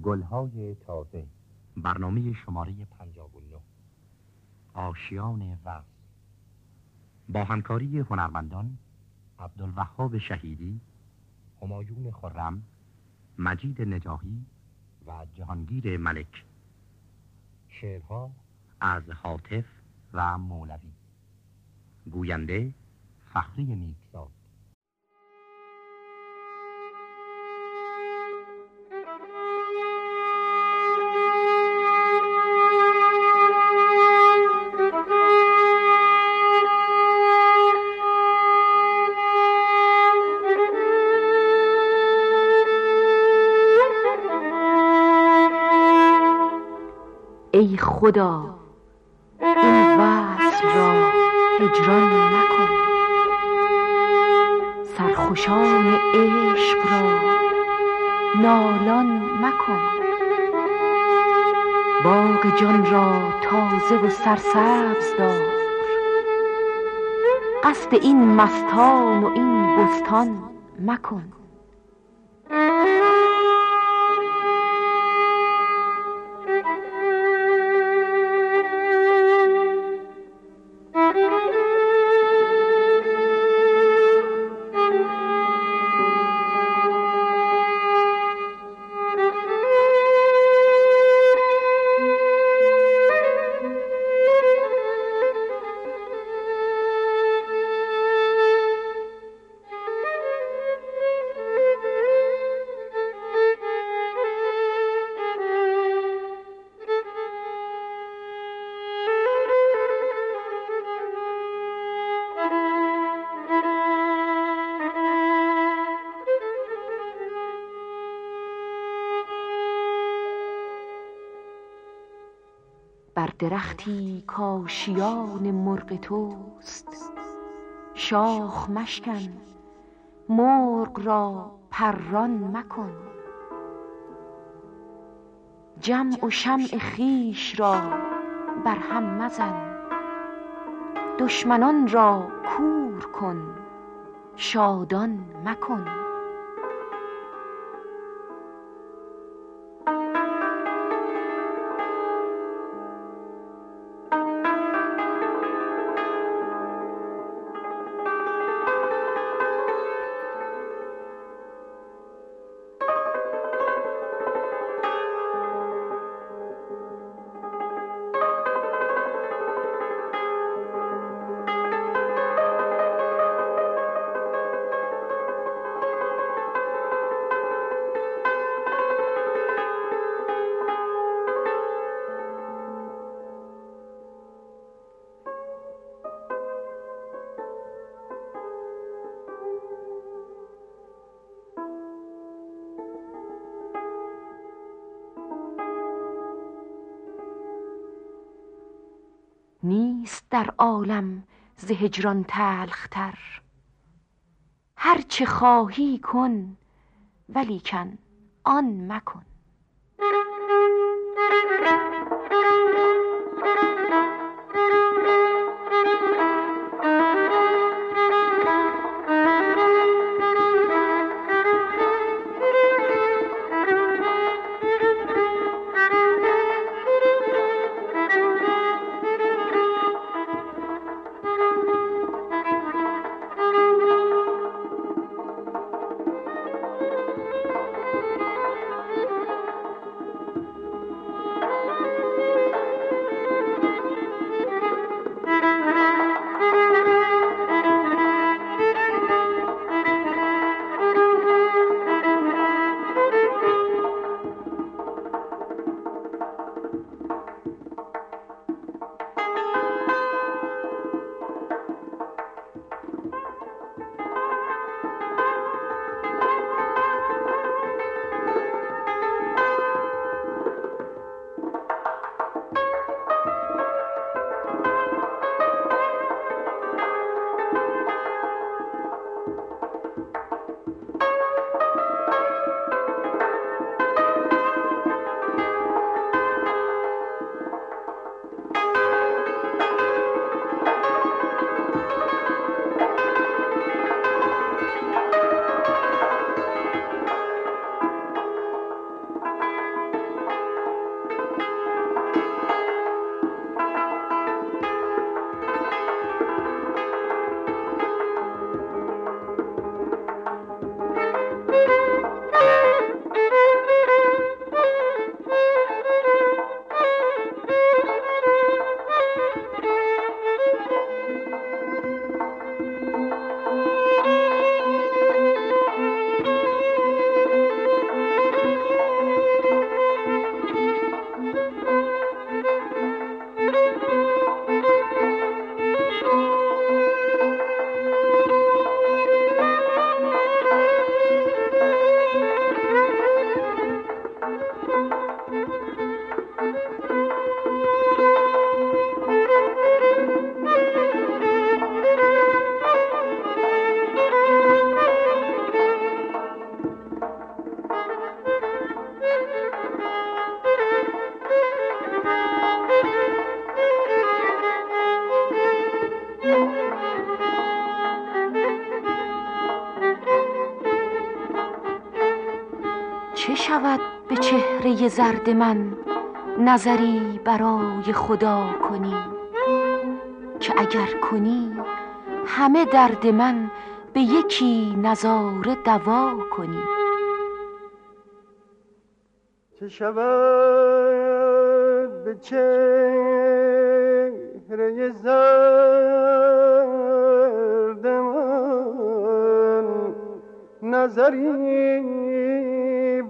گلهای تازه. برنامه شماره 59 آشیان وقت. با همکاری هنرمندان عبدالوهاب شهیدی همایون خرم مجید نجاهی و جهانگیر ملک. شعرها از حاطف و مولوی. گوینده فخری نیکزاد خدا این وصل را هجران مکن سرخوشان عشق را نالان مکن. باغ جان را تازه و سرسبز دار. قصد این مستان و این بستان مکن. درختی کاشیان مرغ توست. شاخ مشکن مرغ را پران مکن. جمع و شمع خویش را بر هم مزن. دشمنان را کور کن شادان مکن. در عالم ز هجران تلختر. هر چه خواهی کن ولیکن آن مکن. شود به چهره زرد من نظری برای خدا کنی که اگر کنی همه درد من به یکی نظاره دوا کنی. چه شود به چهره زرد من نظری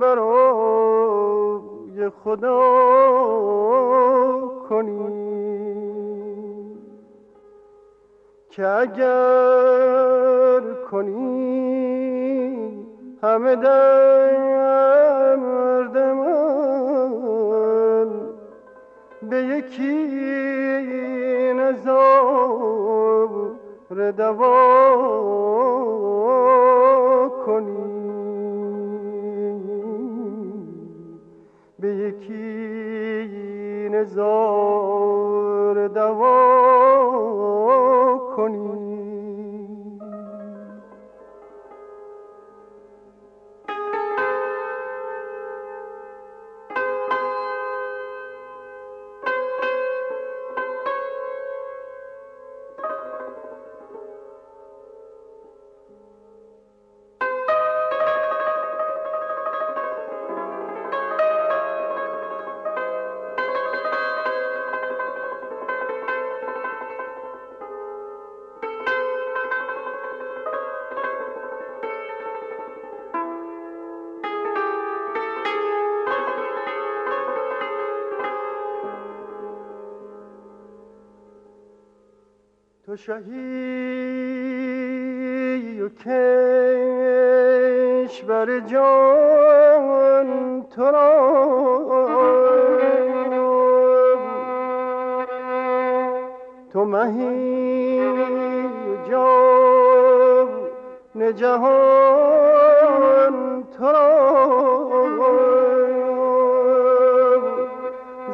برای خدا کنی. که اگر کنی همه درد من به یکی نظار دوا به یکی نظار شهی و کشور جان تو را. تو مهی و جان جهان تو را.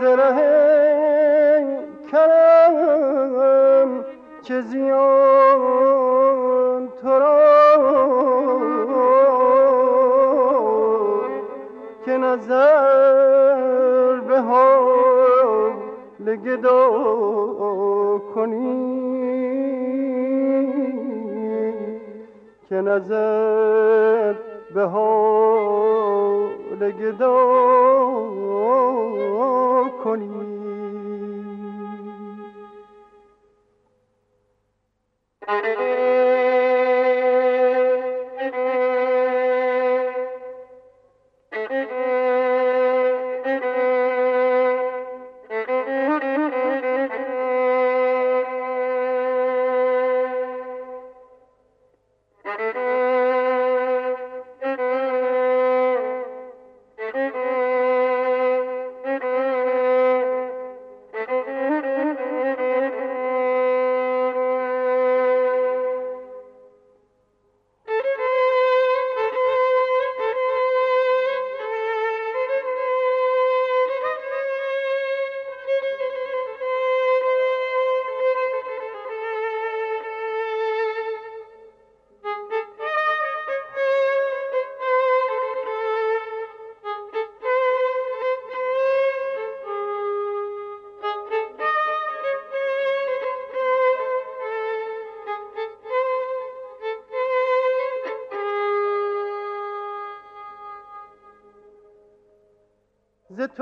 زره چه زیان تو را که نظر به حال گدا کنی. که نظر به حال گدا کنی. Thank you.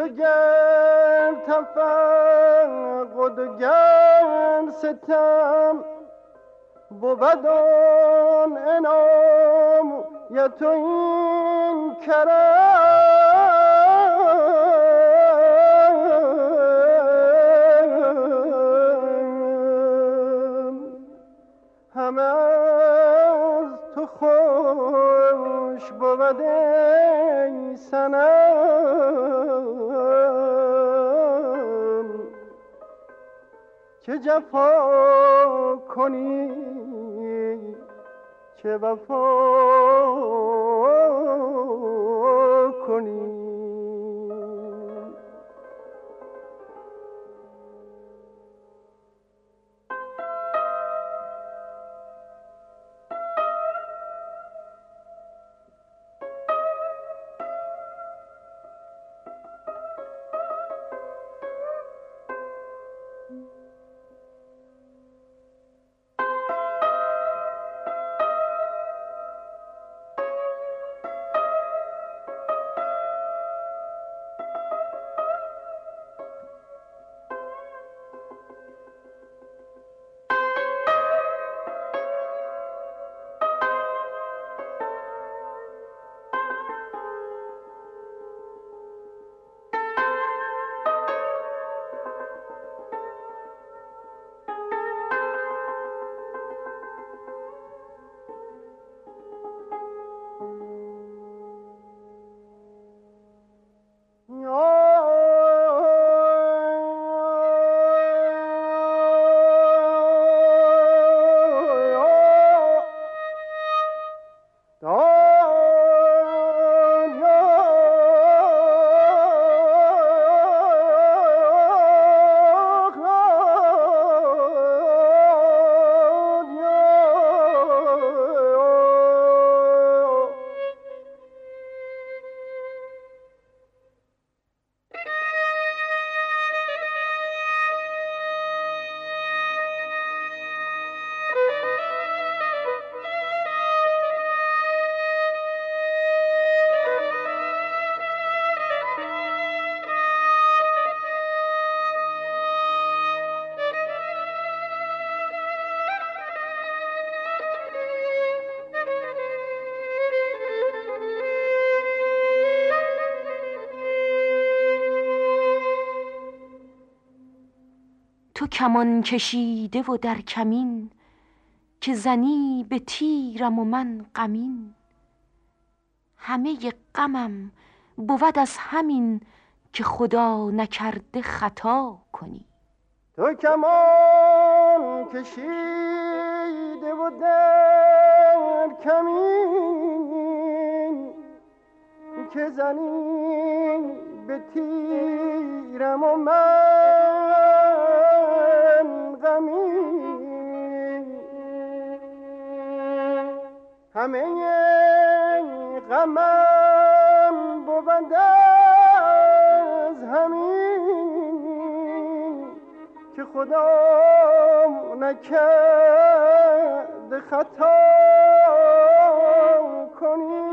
تو گر تفقد و گر ستم بود آن انام یا تو این کرم. همه از تو خوش بود جفا کنی؟ چه وفا کمان کشیده و در کمین که زنی به تیرم و من غمین. همه غمم بود از همین که خدا نکرده خطا کنی. تو کمان کشیده و در کمین که زنی به تیرم و من غمین همه غمم بود از همین که خدا نکرد خطا کنی.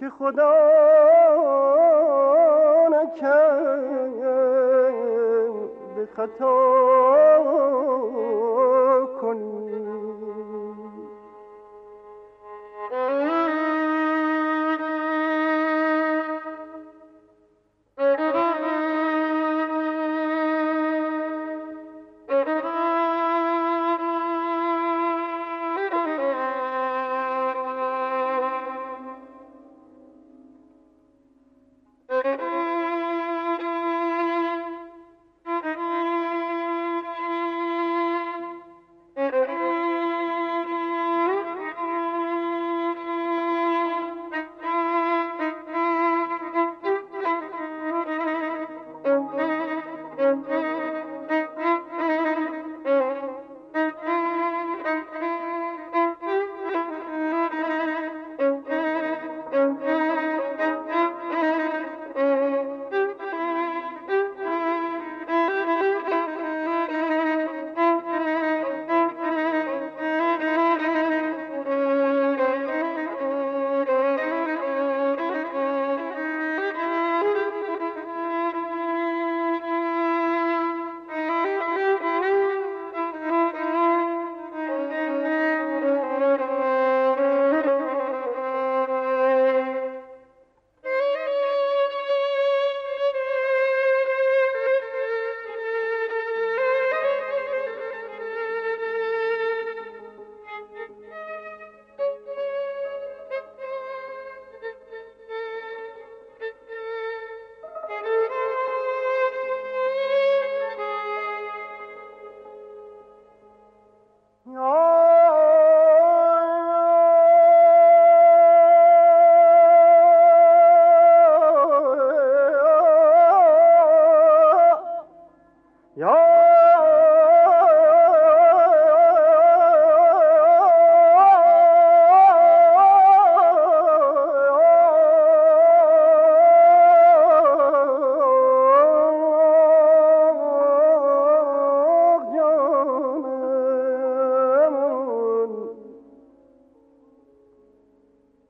که خدا نکرد خطا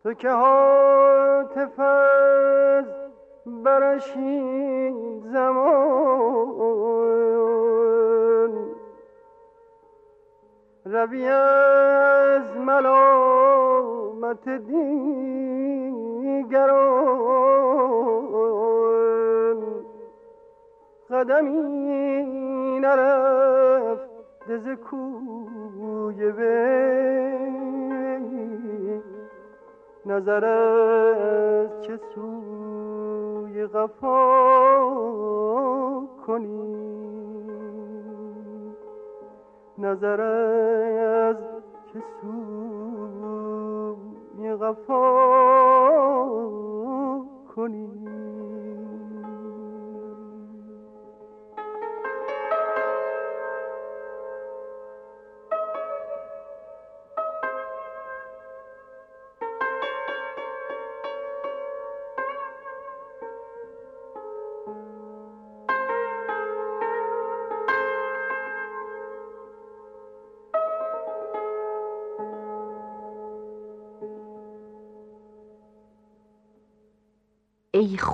تو که حاطف از برشین زمان. روی از ملامت دیگران. قدمی نرفت ز کوی نظر از چه سوی غفا کنی. نظر از چه سوی غفا کنی.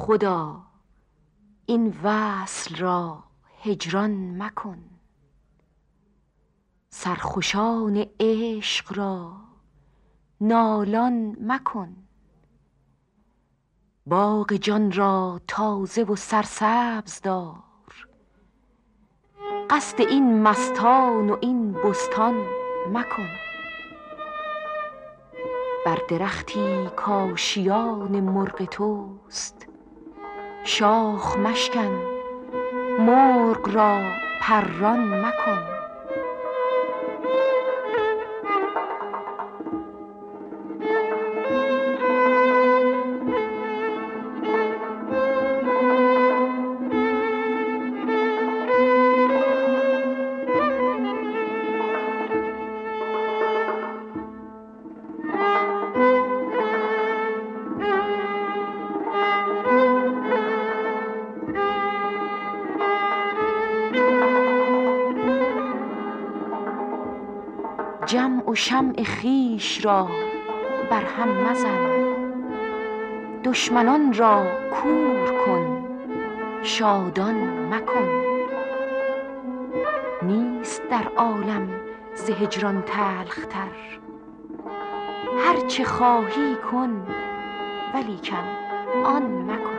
خدا این وصل را هجران مکن. سرخوشان عشق را نالان مکن. باغ جان را تازه و سرسبز دار. قصد این مستان و این بستان مکن. بر درختی کاشیان مرغ توست. شاخ مشکن مرغ را پران مکن. شمع خویش را بر هم مزن. دشمنان را کور کن شادان مکن. نیست در عالم ز هجران تلختر. هر چه خواهی کن ولیکن آن مکن.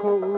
खो